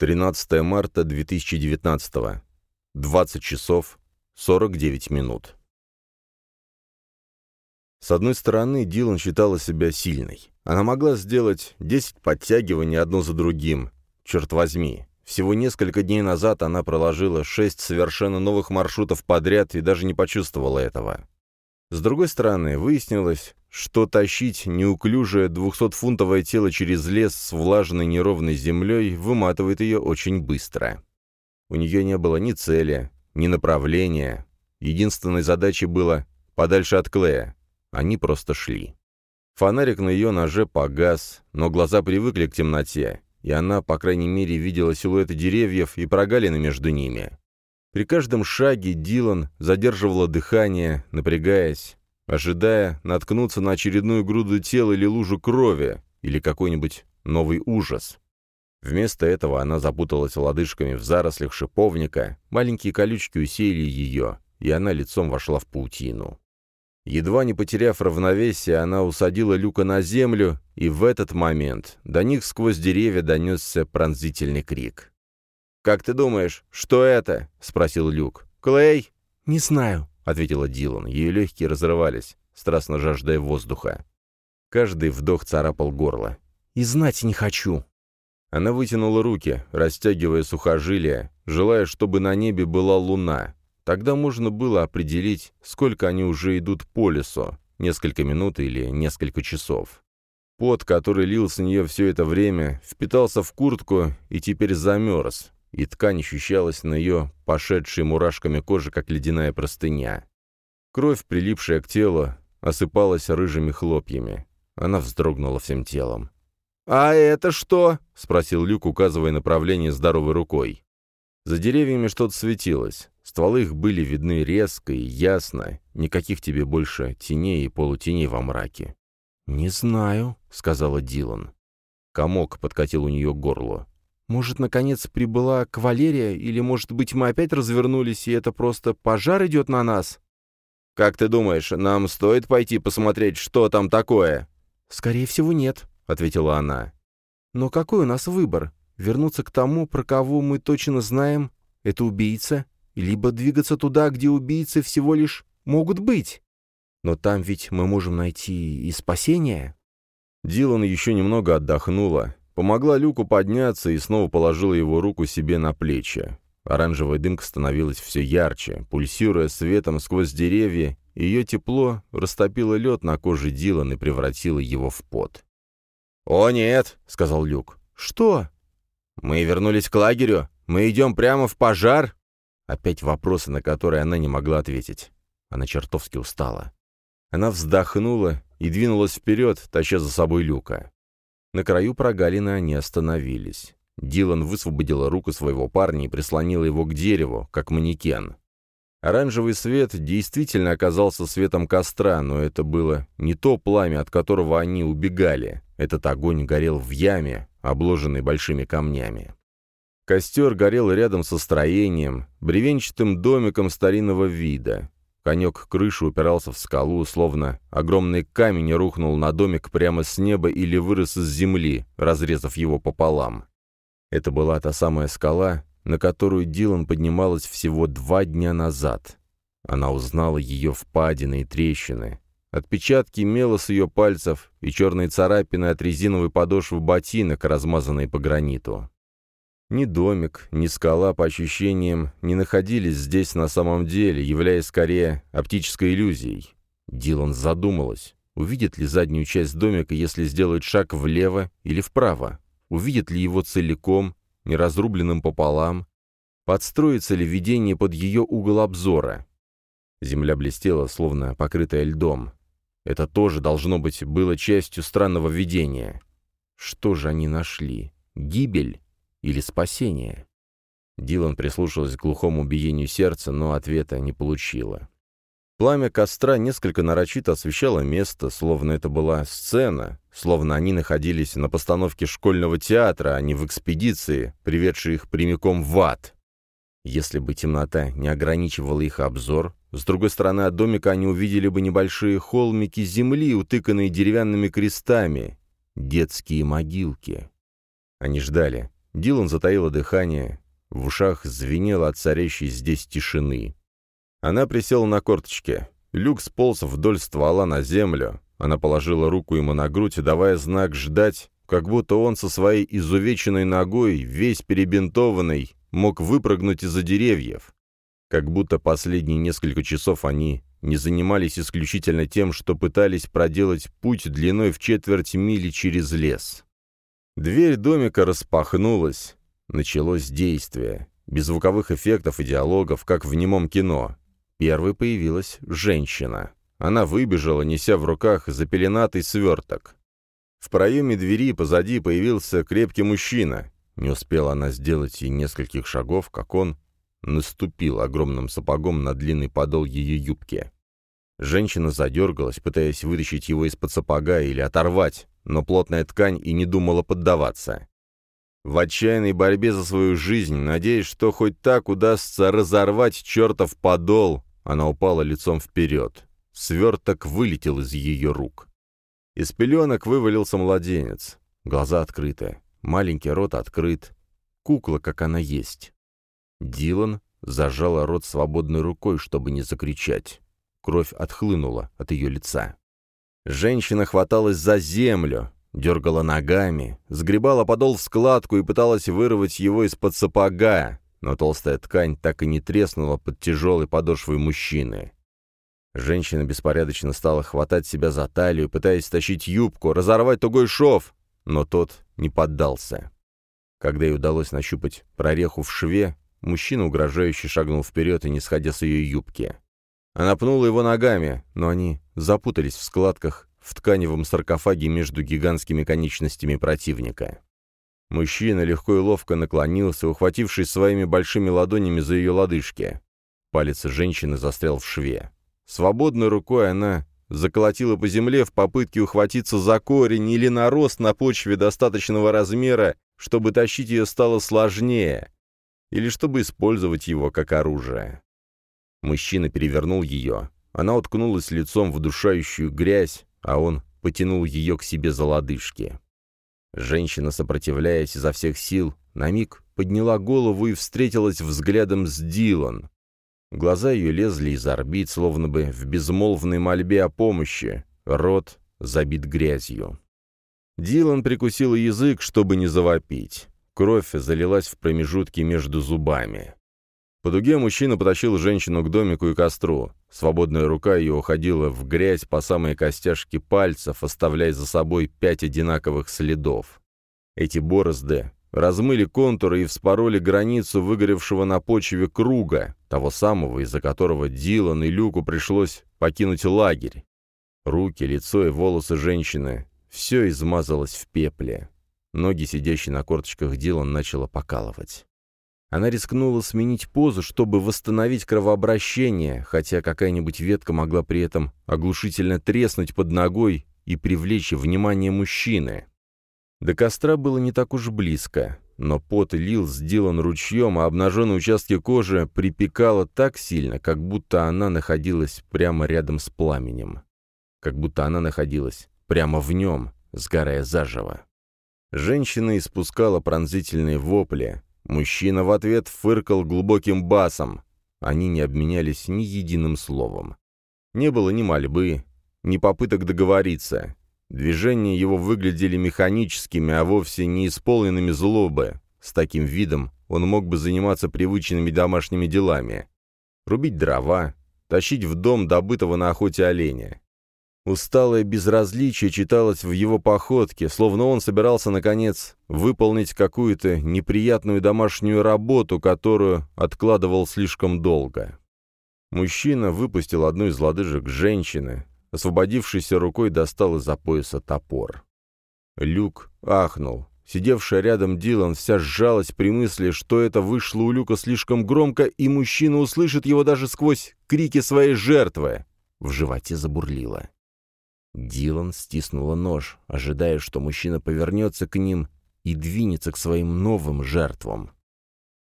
13 марта 2019. 20 часов 49 минут. С одной стороны, Дилан считала себя сильной. Она могла сделать 10 подтягиваний одно за другим. Черт возьми, всего несколько дней назад она проложила 6 совершенно новых маршрутов подряд и даже не почувствовала этого. С другой стороны, выяснилось, что тащить неуклюжее двухсотфунтовое тело через лес с влажной неровной землей выматывает ее очень быстро. У нее не было ни цели, ни направления. Единственной задачей было подальше от Клея. Они просто шли. Фонарик на ее ноже погас, но глаза привыкли к темноте, и она, по крайней мере, видела силуэты деревьев и прогалины между ними. При каждом шаге Дилан задерживала дыхание, напрягаясь, ожидая наткнуться на очередную груду тела или лужу крови, или какой-нибудь новый ужас. Вместо этого она запуталась лодыжками в зарослях шиповника, маленькие колючки усеяли ее, и она лицом вошла в паутину. Едва не потеряв равновесие, она усадила Люка на землю, и в этот момент до них сквозь деревья донесся пронзительный крик. «Как ты думаешь, что это?» — спросил Люк. «Клей?» «Не знаю», — ответила Дилан. Ее легкие разрывались, страстно жаждая воздуха. Каждый вдох царапал горло. «И знать не хочу». Она вытянула руки, растягивая сухожилия, желая, чтобы на небе была луна. Тогда можно было определить, сколько они уже идут по лесу, несколько минут или несколько часов. Пот, который лил с нее все это время, впитался в куртку и теперь замерз, и ткань ощущалась на ее пошедшей мурашками кожи, как ледяная простыня. Кровь, прилипшая к телу, осыпалась рыжими хлопьями. Она вздрогнула всем телом. «А это что?» — спросил Люк, указывая направление здоровой рукой. За деревьями что-то светилось. Стволы их были видны резко и ясно. Никаких тебе больше теней и полутеней во мраке. «Не знаю», — сказала Дилан. Комок подкатил у нее к горлу. Может, наконец прибыла кавалерия, или, может быть, мы опять развернулись, и это просто пожар идет на нас? Как ты думаешь, нам стоит пойти посмотреть, что там такое? Скорее всего, нет, ответила она. Но какой у нас выбор? Вернуться к тому, про кого мы точно знаем, это убийца, либо двигаться туда, где убийцы всего лишь могут быть? Но там ведь мы можем найти и спасение. Дилан еще немного отдохнула, Помогла Люку подняться и снова положила его руку себе на плечи. Оранжевая дымка становилась все ярче, пульсируя светом сквозь деревья, ее тепло растопило лед на коже Дилан и превратило его в пот. «О, нет!» — сказал Люк. «Что?» «Мы вернулись к лагерю. Мы идем прямо в пожар?» Опять вопросы, на которые она не могла ответить. Она чертовски устала. Она вздохнула и двинулась вперед, таща за собой Люка. На краю прогалины они остановились. Дилан высвободила руку своего парня и прислонила его к дереву, как манекен. Оранжевый свет действительно оказался светом костра, но это было не то пламя, от которого они убегали. Этот огонь горел в яме, обложенной большими камнями. Костер горел рядом со строением, бревенчатым домиком старинного вида. Конек крыши упирался в скалу, словно огромный камень рухнул на домик прямо с неба или вырос из земли, разрезав его пополам. Это была та самая скала, на которую Дилан поднималась всего два дня назад. Она узнала ее впадины и трещины, отпечатки мела с ее пальцев и черные царапины от резиновой подошвы ботинок, размазанные по граниту. Ни домик, ни скала, по ощущениям, не находились здесь на самом деле, являясь скорее оптической иллюзией. Дилан задумалась, увидит ли заднюю часть домика, если сделает шаг влево или вправо, увидит ли его целиком, неразрубленным пополам, подстроится ли видение под ее угол обзора. Земля блестела, словно покрытая льдом. Это тоже, должно быть, было частью странного видения. Что же они нашли? Гибель? Или спасение? Дилан прислушалась к глухому биению сердца, но ответа не получила. Пламя костра несколько нарочито освещало место, словно это была сцена, словно они находились на постановке школьного театра, а не в экспедиции, приведшей их прямиком в ад. Если бы темнота не ограничивала их обзор, с другой стороны от домика они увидели бы небольшие холмики земли, утыканные деревянными крестами, детские могилки. Они ждали, Дилан затаила дыхание, в ушах звенело от царящей здесь тишины. Она присела на корточки. Люк сполз вдоль ствола на землю. Она положила руку ему на грудь, давая знак ждать, как будто он со своей изувеченной ногой, весь перебинтованный, мог выпрыгнуть из-за деревьев. Как будто последние несколько часов они не занимались исключительно тем, что пытались проделать путь длиной в четверть мили через лес. Дверь домика распахнулась. Началось действие. Без звуковых эффектов и диалогов, как в немом кино. Первой появилась женщина. Она выбежала, неся в руках запеленатый сверток. В проеме двери позади появился крепкий мужчина. Не успела она сделать и нескольких шагов, как он наступил огромным сапогом на длинный подол ее юбки. Женщина задергалась, пытаясь вытащить его из-под сапога или оторвать, но плотная ткань и не думала поддаваться. В отчаянной борьбе за свою жизнь, надеясь, что хоть так удастся разорвать чертов подол, она упала лицом вперед. Сверток вылетел из ее рук. Из пеленок вывалился младенец. Глаза открыты, маленький рот открыт. Кукла, как она есть. Дилан зажала рот свободной рукой, чтобы не закричать. Кровь отхлынула от ее лица. Женщина хваталась за землю, дергала ногами, сгребала подол в складку и пыталась вырвать его из-под сапога, но толстая ткань так и не треснула под тяжелой подошвой мужчины. Женщина беспорядочно стала хватать себя за талию, пытаясь стащить юбку, разорвать тугой шов, но тот не поддался. Когда ей удалось нащупать прореху в шве, мужчина угрожающе шагнул вперед и не сходя с ее юбки. Она пнула его ногами, но они запутались в складках в тканевом саркофаге между гигантскими конечностями противника. Мужчина легко и ловко наклонился, ухватившись своими большими ладонями за ее лодыжки. Палец женщины застрял в шве. Свободной рукой она заколотила по земле в попытке ухватиться за корень или нарост на почве достаточного размера, чтобы тащить ее стало сложнее, или чтобы использовать его как оружие. Мужчина перевернул ее. Она уткнулась лицом в душающую грязь, а он потянул ее к себе за лодыжки. Женщина, сопротивляясь изо всех сил, на миг подняла голову и встретилась взглядом с Дилан. Глаза ее лезли из орбит, словно бы в безмолвной мольбе о помощи. Рот забит грязью. Дилан прикусил язык, чтобы не завопить. Кровь залилась в промежутки между зубами. По дуге мужчина потащил женщину к домику и костру. Свободная рука ее уходила в грязь по самые костяшки пальцев, оставляя за собой пять одинаковых следов. Эти борозды размыли контуры и вспороли границу выгоревшего на почве круга, того самого, из-за которого Дилан и Люку пришлось покинуть лагерь. Руки, лицо и волосы женщины — все измазалось в пепле. Ноги, сидящие на корточках Дилан, начала покалывать. Она рискнула сменить позу, чтобы восстановить кровообращение, хотя какая-нибудь ветка могла при этом оглушительно треснуть под ногой и привлечь внимание мужчины. До костра было не так уж близко, но пот лил сделан ручьем, а обнаженные участки кожи припекало так сильно, как будто она находилась прямо рядом с пламенем. Как будто она находилась прямо в нем, сгорая заживо. Женщина испускала пронзительные вопли. Мужчина в ответ фыркал глубоким басом. Они не обменялись ни единым словом. Не было ни мольбы, ни попыток договориться. Движения его выглядели механическими, а вовсе не исполненными злобы. С таким видом он мог бы заниматься привычными домашними делами. Рубить дрова, тащить в дом добытого на охоте оленя. Усталое безразличие читалось в его походке, словно он собирался, наконец, выполнить какую-то неприятную домашнюю работу, которую откладывал слишком долго. Мужчина выпустил одну из лодыжек женщины, Освободившейся рукой достал из-за пояса топор. Люк ахнул. Сидевшая рядом Дилан вся сжалась при мысли, что это вышло у Люка слишком громко, и мужчина услышит его даже сквозь крики своей жертвы. В животе забурлило. Дилан стиснула нож, ожидая, что мужчина повернется к ним и двинется к своим новым жертвам.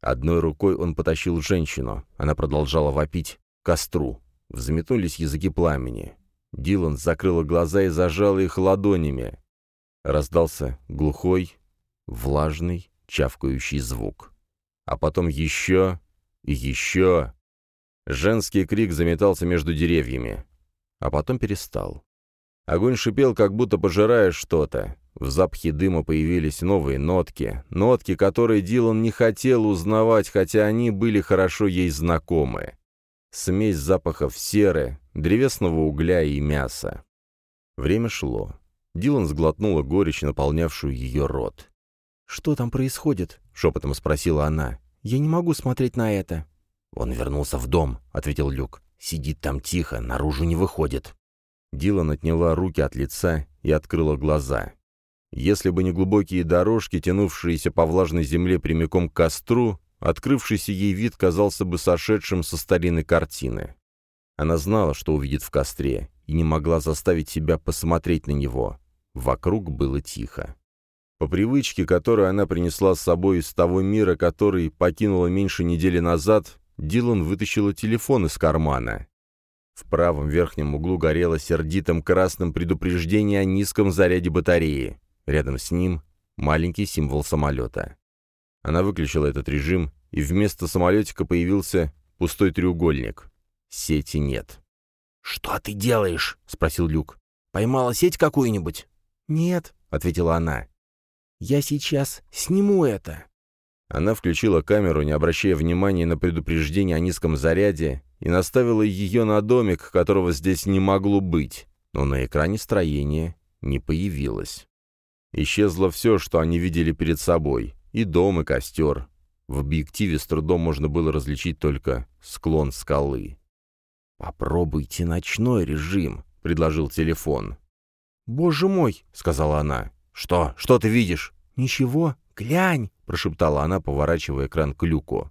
Одной рукой он потащил женщину. Она продолжала вопить костру. Взметнулись языки пламени. Дилан закрыла глаза и зажала их ладонями. Раздался глухой, влажный, чавкающий звук. А потом еще и еще. Женский крик заметался между деревьями, а потом перестал. Огонь шипел, как будто пожирая что-то. В запахе дыма появились новые нотки, нотки, которые Дилан не хотел узнавать, хотя они были хорошо ей знакомы. Смесь запахов серы, древесного угля и мяса. Время шло. Дилан сглотнула горечь, наполнявшую ее рот. «Что там происходит?» — шепотом спросила она. «Я не могу смотреть на это». «Он вернулся в дом», — ответил Люк. «Сидит там тихо, наружу не выходит». Дилан отняла руки от лица и открыла глаза. Если бы не глубокие дорожки, тянувшиеся по влажной земле прямиком к костру, открывшийся ей вид казался бы сошедшим со старинной картины. Она знала, что увидит в костре, и не могла заставить себя посмотреть на него. Вокруг было тихо. По привычке, которую она принесла с собой из того мира, который покинула меньше недели назад, Дилан вытащила телефон из кармана. В правом верхнем углу горело сердитым красным предупреждение о низком заряде батареи. Рядом с ним маленький символ самолета. Она выключила этот режим, и вместо самолетика появился пустой треугольник. Сети нет. «Что ты делаешь?» — спросил Люк. «Поймала сеть какую-нибудь?» «Нет», — ответила она. «Я сейчас сниму это». Она включила камеру, не обращая внимания на предупреждение о низком заряде, и наставила ее на домик, которого здесь не могло быть, но на экране строения не появилось. Исчезло все, что они видели перед собой, и дом, и костер. В объективе с трудом можно было различить только склон скалы. «Попробуйте ночной режим», — предложил телефон. «Боже мой!» — сказала она. «Что? Что ты видишь?» «Ничего. Глянь!» — прошептала она, поворачивая экран к люку.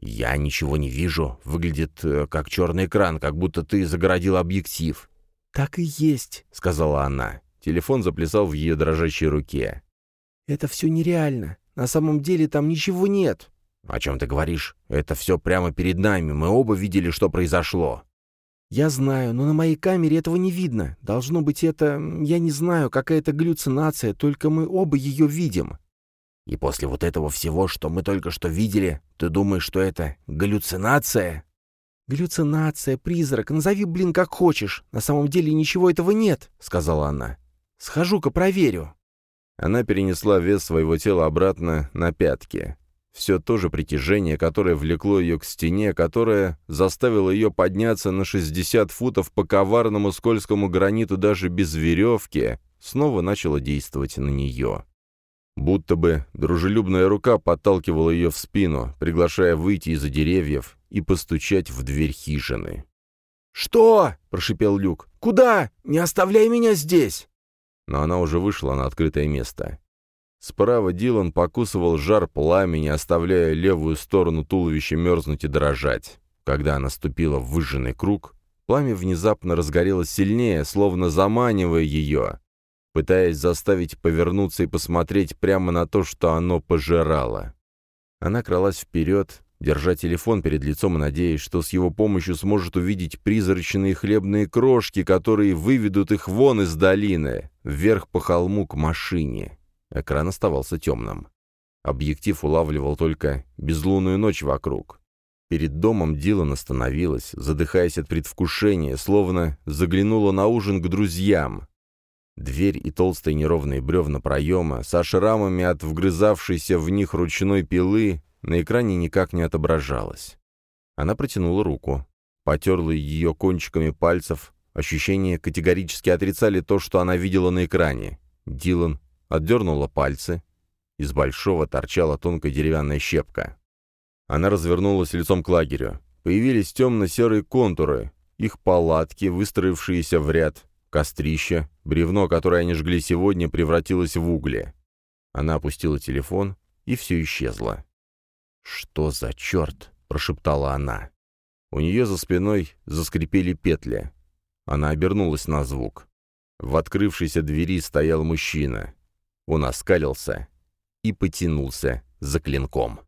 «Я ничего не вижу. Выглядит э, как черный экран, как будто ты загородил объектив». «Так и есть», — сказала она. Телефон заплясал в ее дрожащей руке. «Это все нереально. На самом деле там ничего нет». «О чем ты говоришь? Это все прямо перед нами. Мы оба видели, что произошло». «Я знаю, но на моей камере этого не видно. Должно быть, это, я не знаю, какая-то галлюцинация, только мы оба ее видим». «И после вот этого всего, что мы только что видели, ты думаешь, что это галлюцинация?» «Галлюцинация, призрак, назови, блин, как хочешь. На самом деле ничего этого нет», — сказала она. Схожу-ка проверю». Она перенесла вес своего тела обратно на пятки. Все то же притяжение, которое влекло ее к стене, которое заставило ее подняться на 60 футов по коварному скользкому граниту даже без веревки, снова начало действовать на нее. Будто бы дружелюбная рука подталкивала ее в спину, приглашая выйти из-за деревьев и постучать в дверь хижины. «Что?» — прошипел Люк. «Куда? Не оставляй меня здесь!» но она уже вышла на открытое место. Справа Дилан покусывал жар пламени, оставляя левую сторону туловища мерзнуть и дрожать. Когда она ступила в выжженный круг, пламя внезапно разгорелось сильнее, словно заманивая ее, пытаясь заставить повернуться и посмотреть прямо на то, что оно пожирало. Она кралась вперед, держа телефон перед лицом и надеясь, что с его помощью сможет увидеть призрачные хлебные крошки, которые выведут их вон из долины, вверх по холму к машине. Экран оставался темным. Объектив улавливал только безлунную ночь вокруг. Перед домом Дилан остановилась, задыхаясь от предвкушения, словно заглянула на ужин к друзьям. Дверь и толстые неровные бревна проема со шрамами от вгрызавшейся в них ручной пилы на экране никак не отображалось. Она протянула руку, потерла ее кончиками пальцев, ощущения категорически отрицали то, что она видела на экране. Дилан отдернула пальцы, из большого торчала тонкая деревянная щепка. Она развернулась лицом к лагерю. Появились темно-серые контуры, их палатки, выстроившиеся в ряд, кострища, бревно, которое они жгли сегодня, превратилось в угли. Она опустила телефон, и все исчезло. «Что за черт?» — прошептала она. У нее за спиной заскрипели петли. Она обернулась на звук. В открывшейся двери стоял мужчина. Он оскалился и потянулся за клинком.